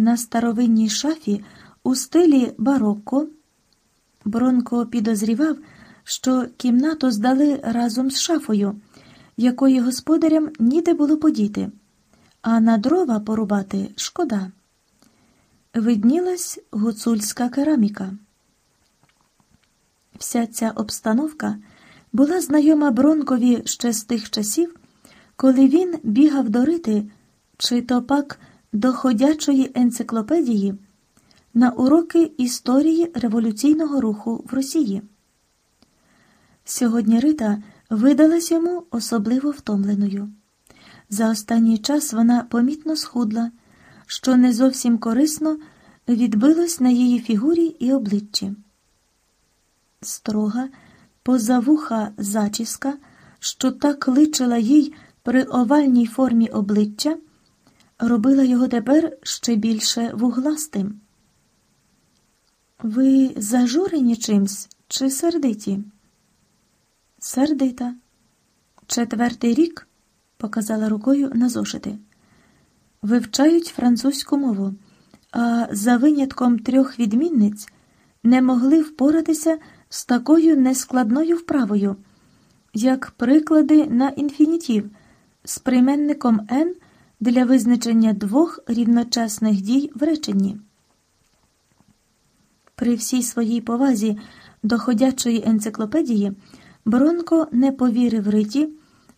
на старовинній шафі у стилі барокко. Бронко підозрівав, що кімнату здали разом з шафою, якої господарям ніде було подіти, а на дрова порубати шкода. Виднілась гуцульська кераміка. Вся ця обстановка була знайома Бронкові ще з тих часів, коли він бігав до рити чи то пак до ходячої енциклопедії на уроки історії революційного руху в Росії. Сьогодні Рита видалась йому особливо втомленою. За останній час вона помітно схудла, що не зовсім корисно відбилось на її фігурі і обличчі. Строга, поза вуха зачіска, що так личила їй при овальній формі обличчя, робила його тепер ще більше вугластим. Ви зажурені чимсь чи сердиті? Сердита. Четвертий рік, показала рукою на зошити. Вивчають французьку мову, а за винятком трьох відмінниць не могли впоратися з такою нескладною вправою, як приклади на інфінітів з прийменником N для визначення двох рівночасних дій в реченні. При всій своїй повазі до ходячої енциклопедії Бронко не повірив Риті,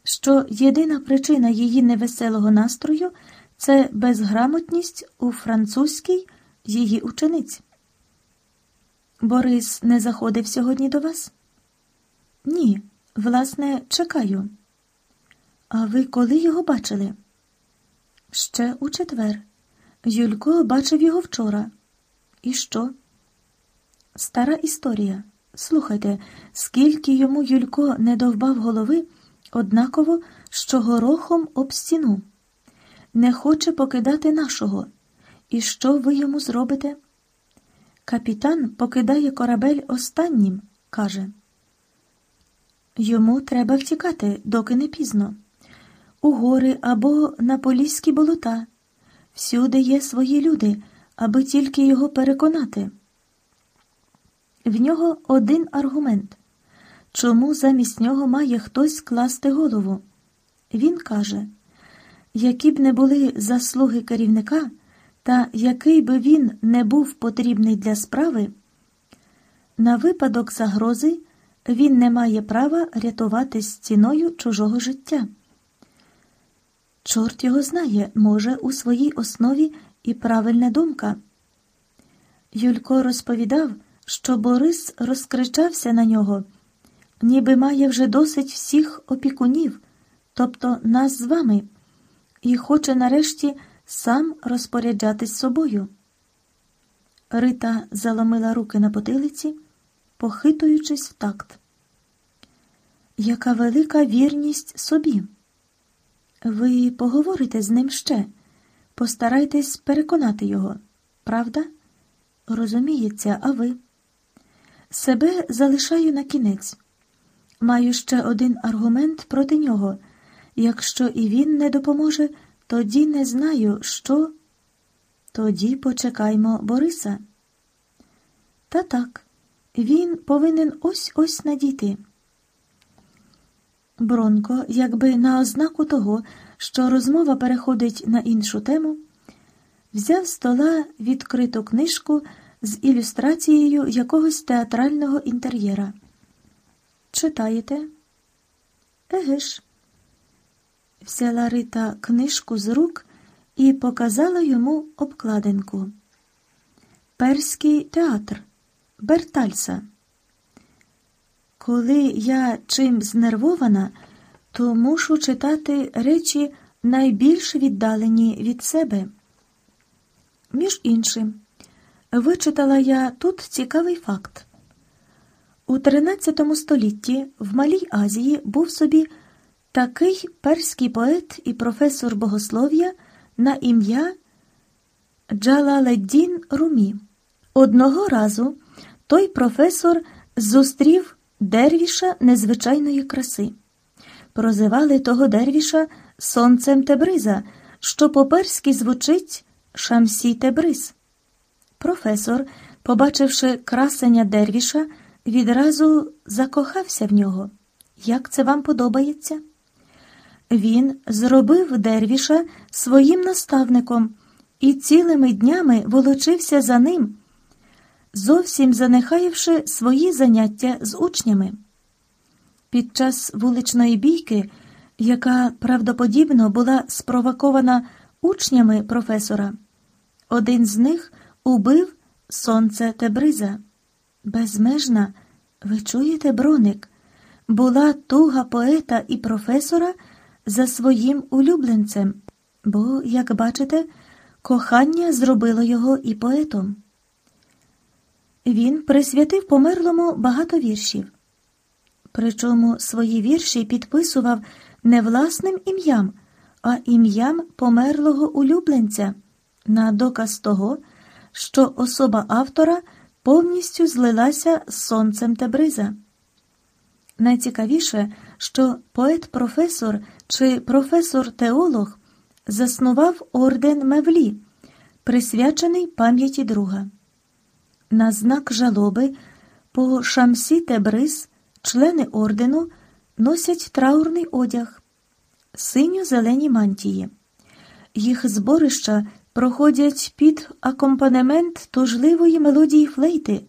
що єдина причина її невеселого настрою це безграмотність у французькій її учениць. Борис не заходив сьогодні до вас? Ні, власне, чекаю. А ви коли його бачили? Ще у четвер. Юлько бачив його вчора. І що? Стара історія. Слухайте, скільки йому Юлько не довбав голови, однаково, що горохом об стіну. Не хоче покидати нашого. І що ви йому зробите? Капітан покидає корабель останнім, каже. Йому треба втікати, доки не пізно. У гори або на поліські болота. Всюди є свої люди, аби тільки його переконати. В нього один аргумент чому замість нього має хтось класти голову? Він каже, які б не були заслуги керівника, та який би він не був потрібний для справи, на випадок загрози він не має права рятуватись ціною чужого життя. Чорт його знає, може, у своїй основі і правильна думка. Юлько розповідав, що Борис розкричався на нього, ніби має вже досить всіх опікунів, тобто нас з вами, і хоче нарешті сам розпоряджатись собою. Рита заломила руки на потилиці, похитуючись в такт. Яка велика вірність собі. Ви поговорите з ним ще, постарайтесь переконати його, правда? Розуміється, а ви? Себе залишаю на кінець. Маю ще один аргумент проти нього. Якщо і він не допоможе, тоді не знаю, що. Тоді почекаймо Бориса. Та так, він повинен ось ось надійти. Бронко, якби на ознаку того, що розмова переходить на іншу тему, взяв з стола відкриту книжку з ілюстрацією якогось театрального інтер'єра. Читаєте? Еге. Взяла Рита книжку з рук і показала йому обкладинку. Перський театр Бертальса. Коли я чим знервована, то мушу читати речі найбільш віддалені від себе. Між іншим, вичитала я тут цікавий факт. У XIII столітті в Малій Азії був собі такий перський поет і професор богослов'я на ім'я Джалаледдін Румі. Одного разу той професор зустрів дервіша незвичайної краси. Прозивали того дервіша сонцем Тебриза, що по перськи звучить Шамсі Тебрис. Професор, побачивши красення дервіша, відразу закохався в нього. Як це вам подобається? Він зробив дервіша своїм наставником і цілими днями волочився за ним, зовсім занехаївши свої заняття з учнями. Під час вуличної бійки, яка правдоподібно була спровокована учнями професора, один з них убив сонце Тебриза. Безмежна, ви чуєте, броник, була туга поета і професора за своїм улюбленцем, бо, як бачите, кохання зробило його і поетом. Він присвятив померлому багато віршів, причому свої вірші підписував не власним ім'ям, а ім'ям померлого улюбленця на доказ того, що особа автора повністю злилася з сонцем Тебриза. Найцікавіше, що поет-професор чи професор-теолог заснував орден Мевлі, присвячений пам'яті друга. На знак жалоби по шамсі Тебриз члени ордену носять траурний одяг, синьо-зелені мантії. Їх зборища проходять під акомпанемент тужливої мелодії флейти,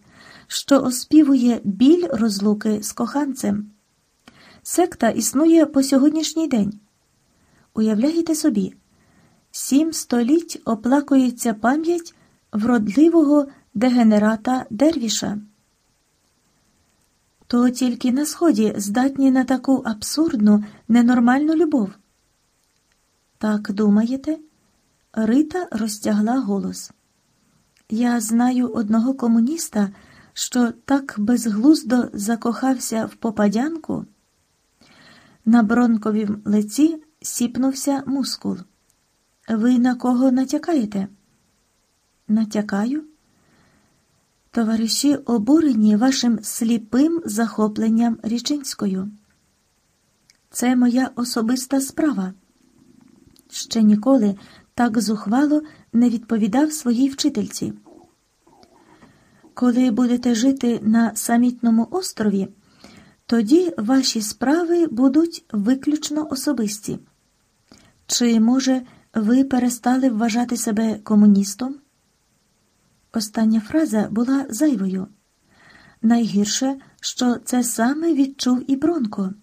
що оспівує біль розлуки з коханцем. Секта існує по сьогоднішній день. Уявляєте собі, сім століть оплакується пам'ять вродливого дегенерата Дервіша. То тільки на сході здатні на таку абсурдну, ненормальну любов. Так думаєте? Рита розтягла голос. Я знаю одного комуніста, що так безглуздо закохався в попадянку. На бронковім лиці сіпнувся мускул. Ви на кого натякаєте? Натякаю? Товариші обурені вашим сліпим захопленням річинською. Це моя особиста справа. Ще ніколи так зухвало не відповідав своїй вчительці. Коли будете жити на самітному острові, тоді ваші справи будуть виключно особисті. Чи, може, ви перестали вважати себе комуністом? Остання фраза була зайвою. Найгірше, що це саме відчув і Бронко.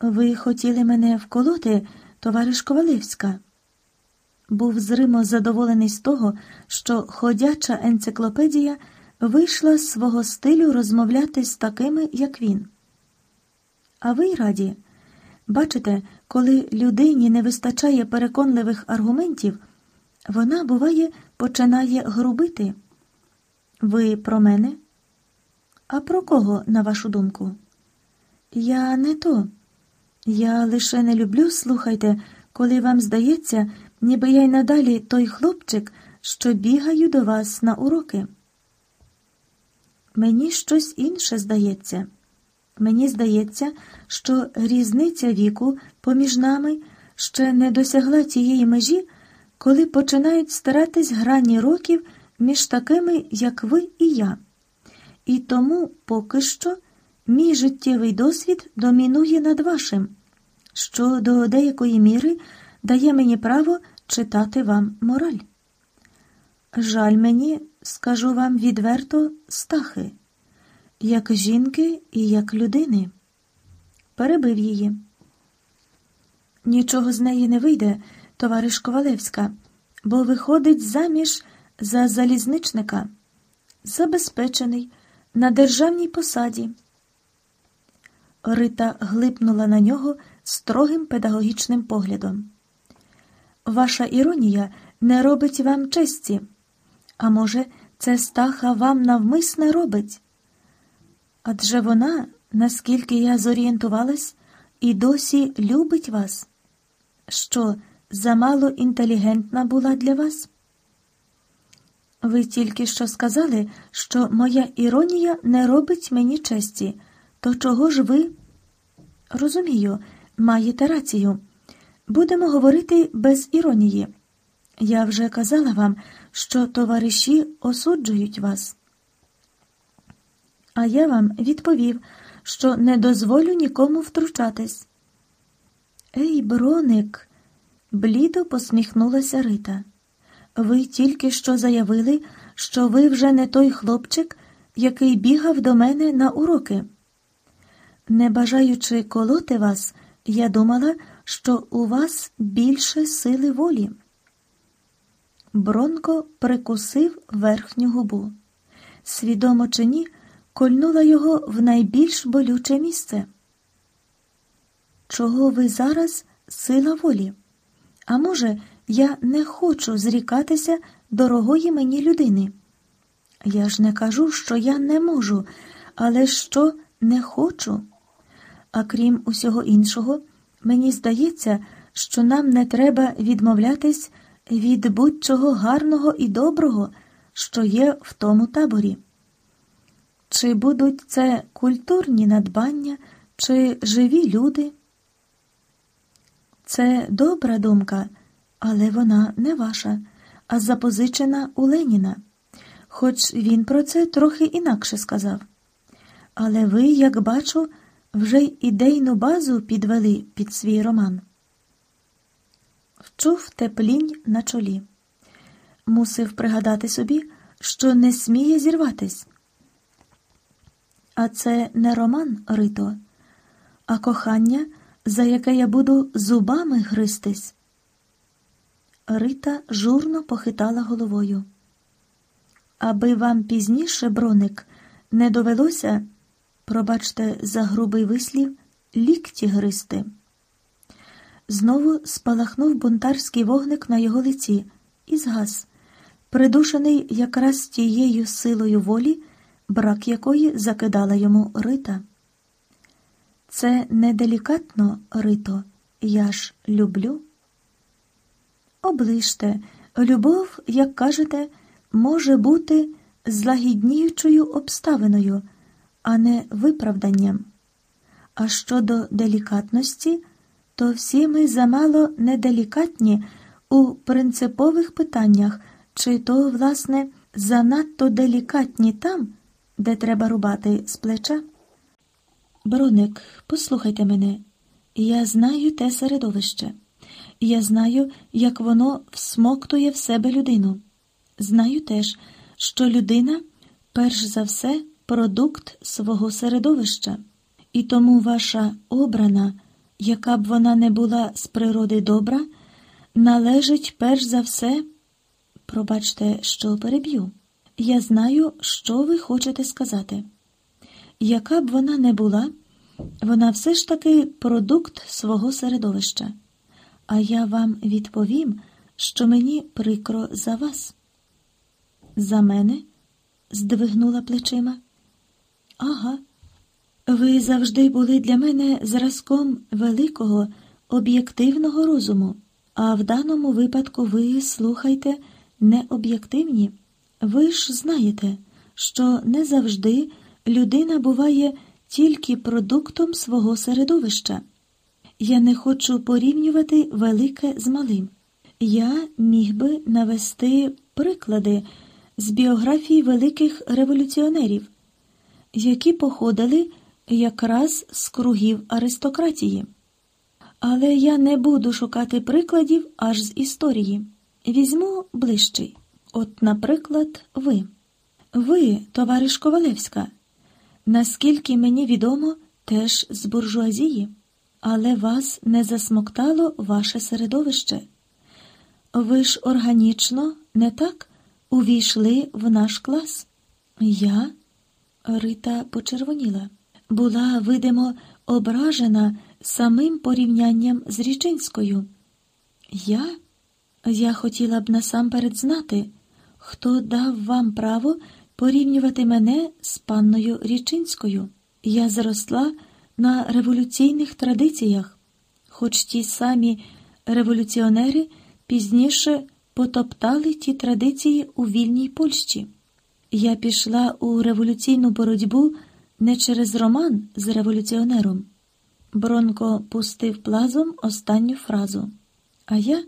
Ви хотіли мене вколоти, товариш Ковалевська. Був зримо задоволений з того, що ходяча енциклопедія вийшла з свого стилю розмовляти з такими, як він. А ви раді, бачите, коли людині не вистачає переконливих аргументів, вона, буває, починає грубити. Ви про мене? А про кого, на вашу думку? Я не то. Я лише не люблю, слухайте, коли вам здається, ніби я й надалі той хлопчик, що бігаю до вас на уроки. Мені щось інше здається. Мені здається, що різниця віку поміж нами ще не досягла тієї межі, коли починають старатись грані років між такими, як ви і я. І тому поки що мій життєвий досвід домінує над вашим, що до деякої міри дає мені право читати вам мораль. Жаль мені, скажу вам відверто, стахи, як жінки і як людини. Перебив її. Нічого з неї не вийде, товариш Ковалевська, бо виходить заміж за залізничника, забезпечений на державній посаді. Рита глипнула на нього строгим педагогічним поглядом. Ваша іронія не робить вам честі, а може, це стаха вам навмисне робить? Адже вона, наскільки я зорієнтувалась, і досі любить вас, що замало інтелігентна була для вас? Ви тільки що сказали, що моя іронія не робить мені честі, то чого ж ви? Розумію, маєте рацію. Будемо говорити без іронії. Я вже казала вам, що товариші осуджують вас. А я вам відповів, що не дозволю нікому втручатись. Ей, броник, блідо посміхнулася Рита. Ви тільки що заявили, що ви вже не той хлопчик, який бігав до мене на уроки. Не бажаючи колоти вас, я думала, що у вас більше сили волі. Бронко прикусив верхню губу. Свідомо чи ні, кольнула його в найбільш болюче місце. Чого ви зараз сила волі? А може, я не хочу зрікатися дорогої мені людини? Я ж не кажу, що я не можу, але що не хочу. А крім усього іншого, мені здається, що нам не треба відмовлятись від будь-чого гарного і доброго, що є в тому таборі. Чи будуть це культурні надбання, чи живі люди? Це добра думка, але вона не ваша, а запозичена у Леніна, хоч він про це трохи інакше сказав. Але ви, як бачу, вже й ідейну базу підвели під свій роман. Вчув теплінь на чолі. Мусив пригадати собі, що не сміє зірватись. А це не роман, Рито, а кохання, за яке я буду зубами гристись. Рита журно похитала головою. Аби вам пізніше, броник, не довелося, пробачте, за грубий вислів, лікті гристи. Знову спалахнув бунтарський вогник на його лиці і згас, придушений якраз тією силою волі, брак якої закидала йому Рита. Це неделікатно, Рито, я ж люблю. Оближте, любов, як кажете, може бути злагідніючою обставиною, а не виправданням. А щодо делікатності, то всі ми замало неделікатні у принципових питаннях, чи то, власне, занадто делікатні там, де треба рубати з плеча. Броник, послухайте мене, я знаю те середовище. Я знаю, як воно всмоктує в себе людину. Знаю теж, що людина, перш за все, продукт свого середовища, і тому ваша обрана, яка б вона не була з природи добра, належить перш за все, пробачте, що переб'ю. Я знаю, що ви хочете сказати. Яка б вона не була, вона все ж таки продукт свого середовища. А я вам відповім, що мені прикро за вас. За мене? здвигнула плечима. Ага, ви завжди були для мене зразком великого, об'єктивного розуму, а в даному випадку ви слухайте необ'єктивні. Ви ж знаєте, що не завжди людина буває тільки продуктом свого середовища. Я не хочу порівнювати велике з малим. Я міг би навести приклади з біографії великих революціонерів, які походили якраз з кругів аристократії. Але я не буду шукати прикладів аж з історії. Візьму ближчий. От, наприклад, ви. Ви, товариш Ковалевська, наскільки мені відомо, теж з буржуазії, але вас не засмоктало ваше середовище. Ви ж органічно, не так, увійшли в наш клас. Я, Рита почервоніла, була, видимо, ображена самим порівнянням з Річинською. Я? Я хотіла б насамперед знати, хто дав вам право порівнювати мене з панною Річинською. Я зросла на революційних традиціях, хоч ті самі революціонери пізніше потоптали ті традиції у вільній Польщі. Я пішла у революційну боротьбу не через роман з революціонером. Бронко пустив плазом останню фразу. А я,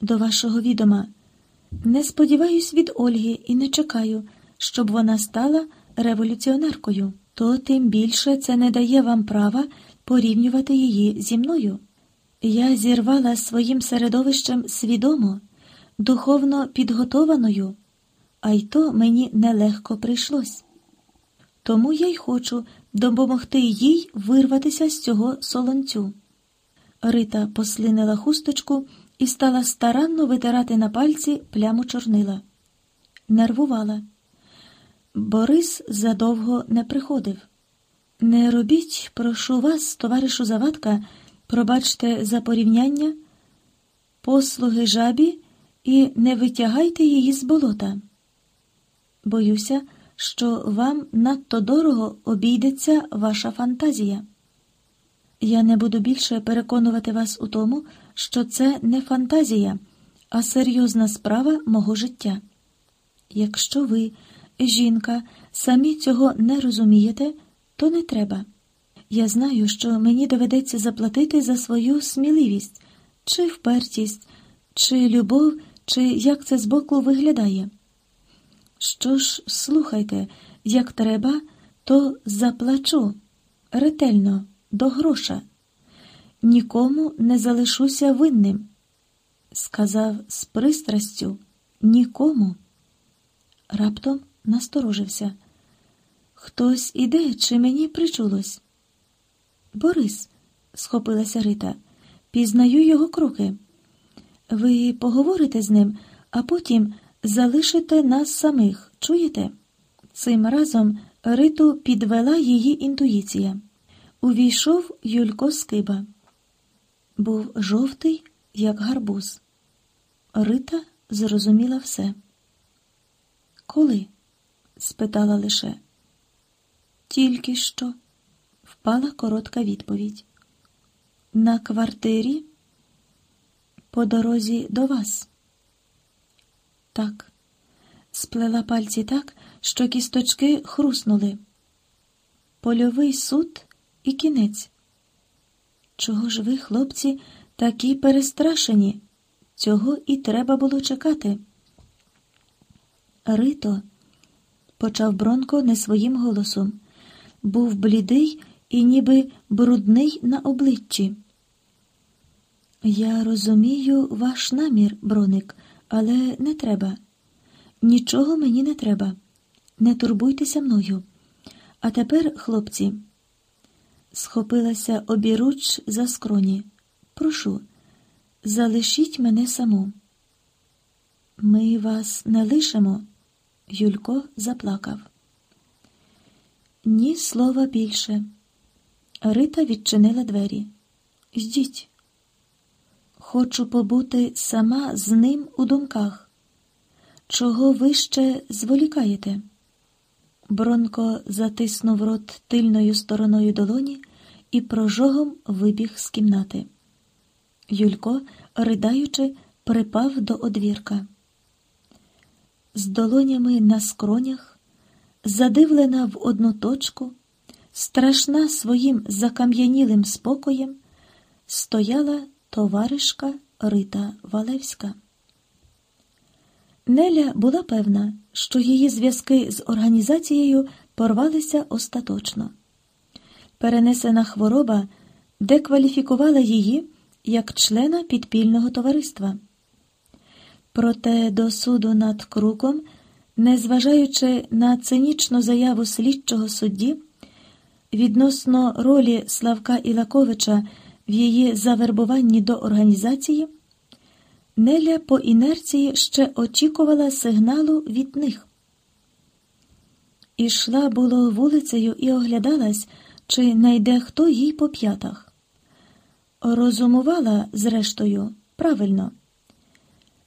до вашого відома, Не сподіваюсь від Ольги і не чекаю, щоб вона стала революціонеркою, то тим більше це не дає вам права порівнювати її зі мною. Я зірвала своїм середовищем свідомо, духовно підготованою, а й то мені нелегко прийшлось. Тому я й хочу допомогти їй вирватися з цього солонцю. Рита послинила хусточку і стала старанно витирати на пальці пляму чорнила. Нервувала. Борис задовго не приходив. Не робіть, прошу вас, товаришу Завадка, пробачте за порівняння, послуги жабі і не витягайте її з болота. Боюся, що вам надто дорого обійдеться ваша фантазія. Я не буду більше переконувати вас у тому, що це не фантазія, а серйозна справа мого життя. Якщо ви, жінка, самі цього не розумієте, то не треба. Я знаю, що мені доведеться заплатити за свою сміливість, чи впертість, чи любов, чи як це збоку виглядає. Що ж, слухайте, як треба, то заплачу ретельно, до гроша. Нікому не залишуся винним. Сказав з пристрастю нікому. Раптом насторожився. Хтось іде, чи мені причулось? Борис, схопилася Рита, пізнаю його кроки. Ви поговорите з ним, а потім залишите нас самих, чуєте? Цим разом Риту підвела її інтуїція. Увійшов Юлько Скиба. Був жовтий, як гарбуз. Рита зрозуміла все. Коли? Спитала лише. Тільки що, впала коротка відповідь. На квартирі по дорозі до вас. Так, сплела пальці так, що кісточки хруснули. Польовий суд і кінець. Чого ж ви, хлопці, такі перестрашені? Цього і треба було чекати. Рито, почав Бронко не своїм голосом, був блідий і ніби брудний на обличчі. Я розумію ваш намір, броник, але не треба. Нічого мені не треба. Не турбуйтеся мною. А тепер, хлопці, схопилася обіруч за скроні. Прошу, залишіть мене саму. Ми вас не лишимо. Юлько заплакав. Ні слова більше. Рита відчинила двері. Йдіть. Хочу побути сама з ним у думках. Чого ви ще зволікаєте? Бронко затиснув рот тильною стороною долоні і прожогом вибіг з кімнати. Юлько, ридаючи, припав до одвірка. З долонями на скронях, задивлена в одну точку, страшна своїм закам'янілим спокоєм, стояла товаришка Рита Валевська. Неля була певна, що її зв'язки з організацією порвалися остаточно. Перенесена хвороба декваліфікувала її як члена підпільного товариства. Проте до суду над круком, незважаючи на цинічну заяву слідчого судді, відносно ролі Славка Ілаковича в її завербуванні до організації. Неля по інерції ще очікувала сигналу від них. Ішла було вулицею і оглядалась, чи найде хто їй по п'ятах. Розумувала, зрештою, правильно,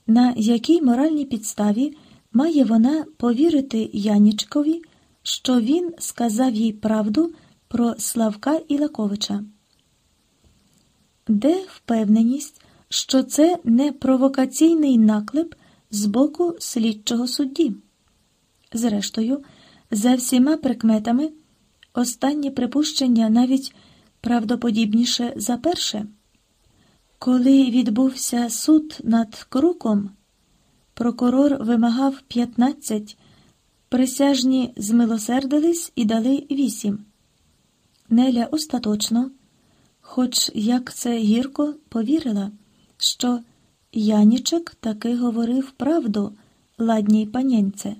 на якій моральній підставі має вона повірити Янічкові, що він сказав їй правду про Славка Ілаковича. Де впевненість? що це не провокаційний наклеп з боку слідчого судді. Зрештою, за всіма прикметами, останнє припущення навіть правдоподібніше за перше. Коли відбувся суд над круком, Прокурор вимагав 15, присяжні змилосердились і дали 8. Неля остаточно, хоч як це гірко, повірила, що Янічек таки говорив правду ладній панянце.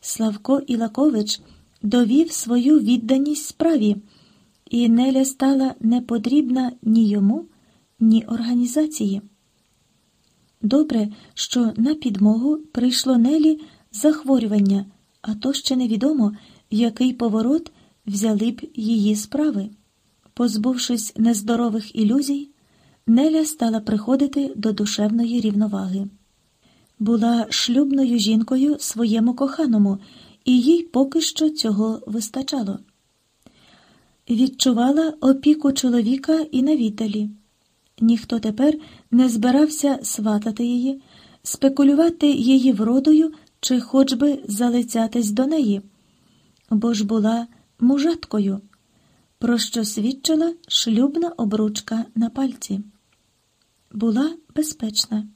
Славко Ілакович довів свою відданість справі, і Неля стала непотрібна ні йому, ні організації. Добре, що на підмогу прийшло Нелі захворювання, а то ще невідомо, який поворот взяли б її справи. Позбувшись нездорових ілюзій, Неля стала приходити до душевної рівноваги. Була шлюбною жінкою своєму коханому, і їй поки що цього вистачало. Відчувала опіку чоловіка і на віталі. Ніхто тепер не збирався сватати її, спекулювати її вродою чи хоч би залицятись до неї, бо ж була мужаткою, про що свідчила шлюбна обручка на пальці. Була безпечна,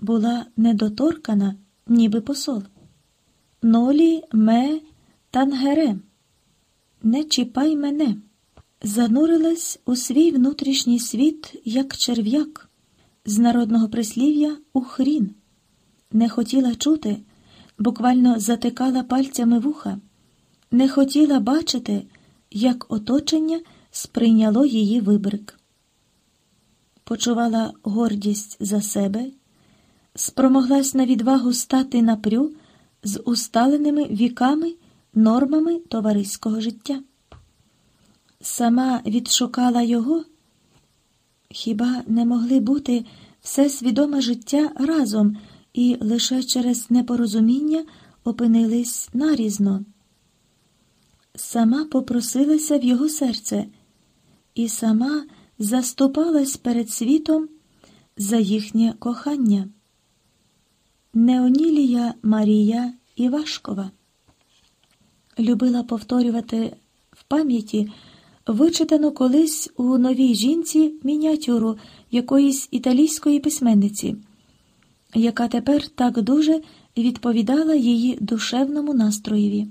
була недоторкана, ніби посол. Нолі ме тангере. Не чіпай мене. Занурилась у свій внутрішній світ, як черв'як, з народного прислів'я у хрін. Не хотіла чути, буквально затикала пальцями вуха, не хотіла бачити, як оточення сприйняло її вибрик. Почувала гордість за себе, спромоглась на відвагу стати напрю з усталеними віками, нормами товариського життя. Сама відшукала його, хіба не могли бути все свідоме життя разом і лише через непорозуміння опинились нарізно. Сама попросилася в його серце і сама заступалась перед світом за їхнє кохання. Неонілія Марія Івашкова любила повторювати в пам'яті вичитану колись у новій жінці мініатюру якоїсь італійської письменниці, яка тепер так дуже відповідала її душевному настроєві.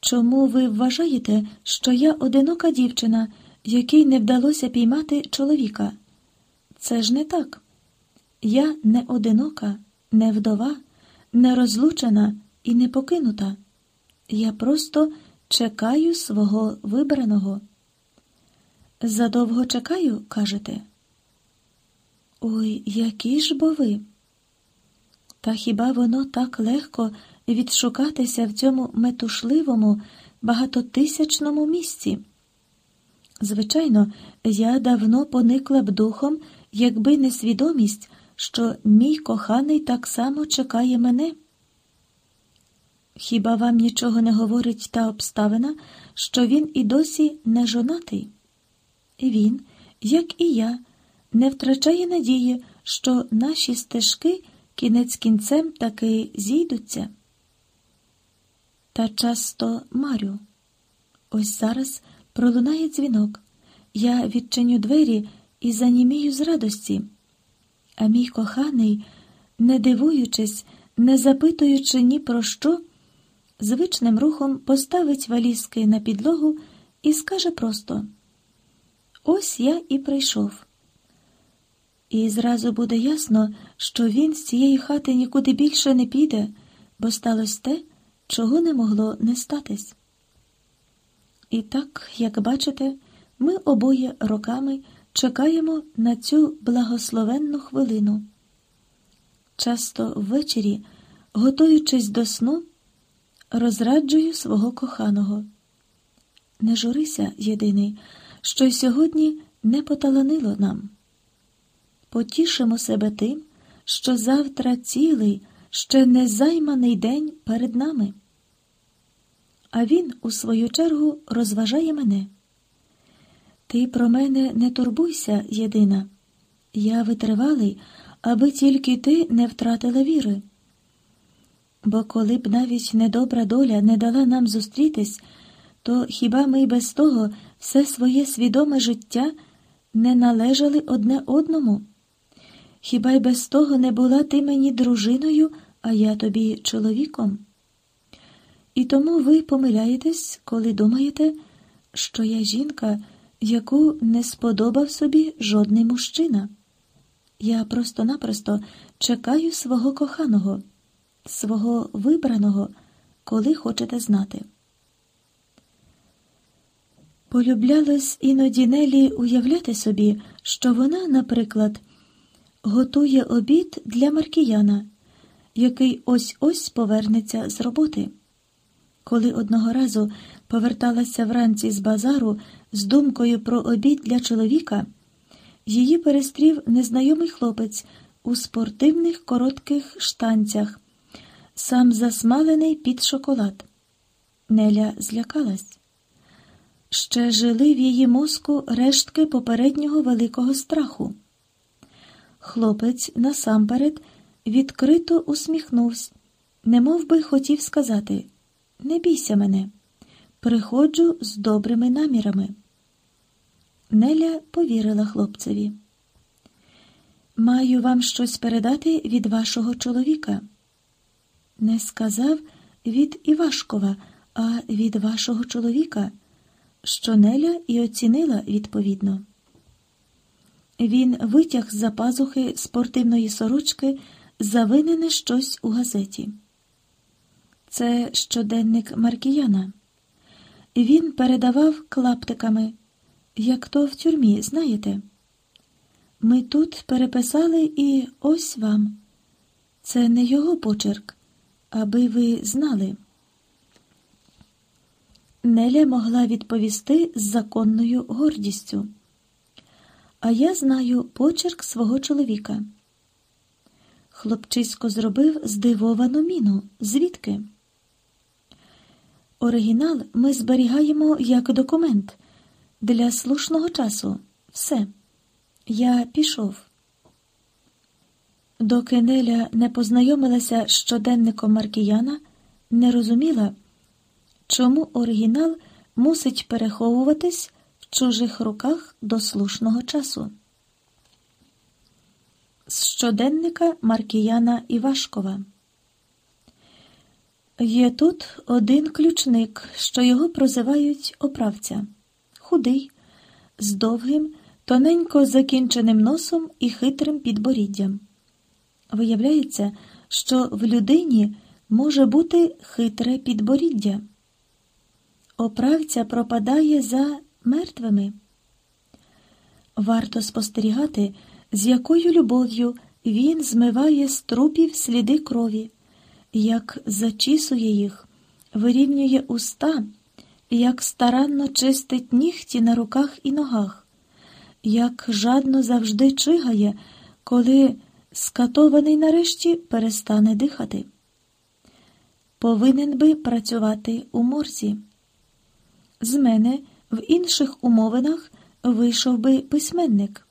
Чому ви вважаєте, що я одинока дівчина, якій не вдалося піймати чоловіка? Це ж не так. Я не одинока, не вдова, не розлучена і не покинута. Я просто чекаю свого вибраного. Задовго чекаю, кажете? Ой, які ж бо ви? Та хіба воно так легко відшукатися в цьому метушливому, багатотисячному місці? Звичайно, я давно поникла б духом, якби не свідомість, що мій коханий так само чекає мене. Хіба вам нічого не говорить та обставина, що він і досі не жонатий? Він, як і я, не втрачає надії, що наші стежки кінець кінцем таки зійдуться. Та часто марю. Ось зараз пролунає дзвінок. Я відчиню двері і занімію з радості. А мій коханий, не дивуючись, не запитуючи ні про що, звичним рухом поставить валізки на підлогу і скаже просто: Ось я і прийшов. І зразу буде ясно, що він з цієї хати нікуди більше не піде, бо сталося те, чого не могло не статись. І так, як бачите, ми обоє роками чекаємо на цю благословенну хвилину. Часто ввечері, готуючись до сну, розраджую свого коханого. Не журися, єдиний, що й сьогодні не поталанило нам. Потішимо себе тим, що завтра цілий, ще незайманий день перед нами. А він, у свою чергу, розважає мене. Ти про мене не турбуйся, єдина. Я витривалий, аби тільки ти не втратила віри. Бо коли б навіть недобра доля не дала нам зустрітись, то хіба ми й без того все своє свідоме життя не належали одне одному? Хіба й без того не була ти мені дружиною, а я тобі чоловіком? І тому ви помиляєтесь, коли думаєте, що я жінка, яку не сподобав собі жодний мужчина. Я просто-напросто чекаю свого коханого, свого вибраного, коли хочете знати. Полюблялось іноді Нелі уявляти собі, що вона, наприклад, готує обід для Маркіяна, який ось ось повернеться з роботи. Коли одного разу поверталася вранці з базару з думкою про обід для чоловіка, її перестрів незнайомий хлопець у спортивних коротких штанцях, сам засмалений під шоколад. Неля злякалась. Ще жили в її мозку рештки попереднього великого страху. Хлопець насамперед відкрито усміхнувся, немов би хотів сказати Не бійся мене, приходжу з добрими намірами. Неля повірила хлопцеві. Маю вам щось передати від вашого чоловіка. Не сказав від Івашкова, а від вашого чоловіка, що Неля і оцінила відповідно. Він витяг з за пазухи спортивної сорочки завинене щось у газеті. Це щоденник Маркіяна. Він передавав клаптиками, як то в тюрмі, знаєте. Ми тут переписали і ось вам. Це не його почерк, аби ви знали. Неля могла відповісти з законною гордістю. А я знаю почерк свого чоловіка. Хлопчисько зробив здивовану міну. Звідки? Оригінал ми зберігаємо як документ для слушного часу. Все. Я пішов. Доки Неля не познайомилася з щоденником Маркіяна, не розуміла, чому оригінал мусить переховуватись в чужих руках до слушного часу. З щоденника Маркіяна Івашкова. Є тут один ключник, що його прозивають оправця, худий, з довгим, тоненько закінченим носом і хитрим підборіддям. Виявляється, що в людині може бути хитре підборіддя. Оправця пропадає за мертвими. Варто спостерігати, з якою любов'ю він змиває з трупів сліди крові, як зачісує їх, вирівнює уста, як старанно чистить нігті на руках і ногах, як жадно завжди чигає, коли скатований нарешті перестане дихати. Повинен би працювати у морзі. З мене в інших умовинах вийшов би письменник.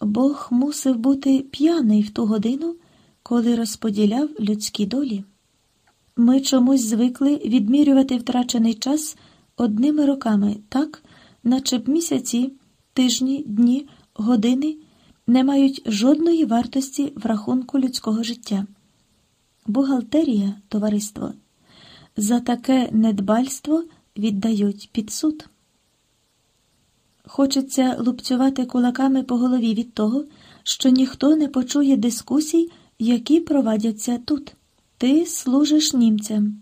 Бог мусив бути п'яний в ту годину, коли розподіляв людські долі. Ми чомусь звикли відмірювати втрачений час одними роками, так, наче б місяці, тижні, дні, години не мають жодної вартості в рахунку людського життя. Бухгалтерія, товариство, за таке недбальство віддають під суд. Хочеться лупцювати кулаками по голові від того, що ніхто не почує дискусій, які провадяться тут. Ти служиш німцям.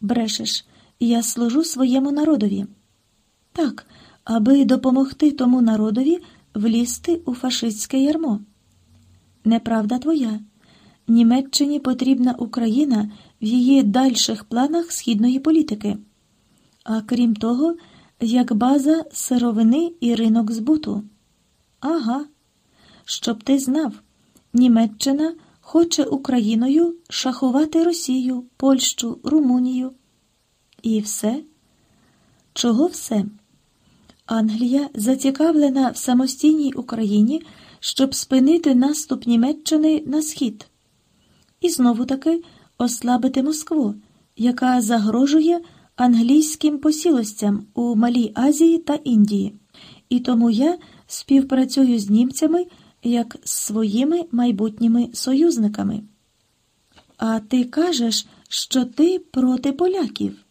Брешеш, я служу своєму народові. Так, аби допомогти тому народові влізти у фашистське ярмо. Неправда твоя. Німеччині потрібна Україна в її дальших планах східної політики, а крім того, як база сировини і ринок збуту. Ага, щоб ти знав, Німеччина хоче Україною шахувати Росію, Польщу, Румунію. І все? Чого все? Англія зацікавлена в самостійній Україні, щоб спинити наступ Німеччини на схід, і знову таки ослабити Москву, яка загрожує англійським посілостям у Малій Азії та Індії. І тому я співпрацюю з німцями як з своїми майбутніми союзниками. А ти кажеш, що ти проти поляків.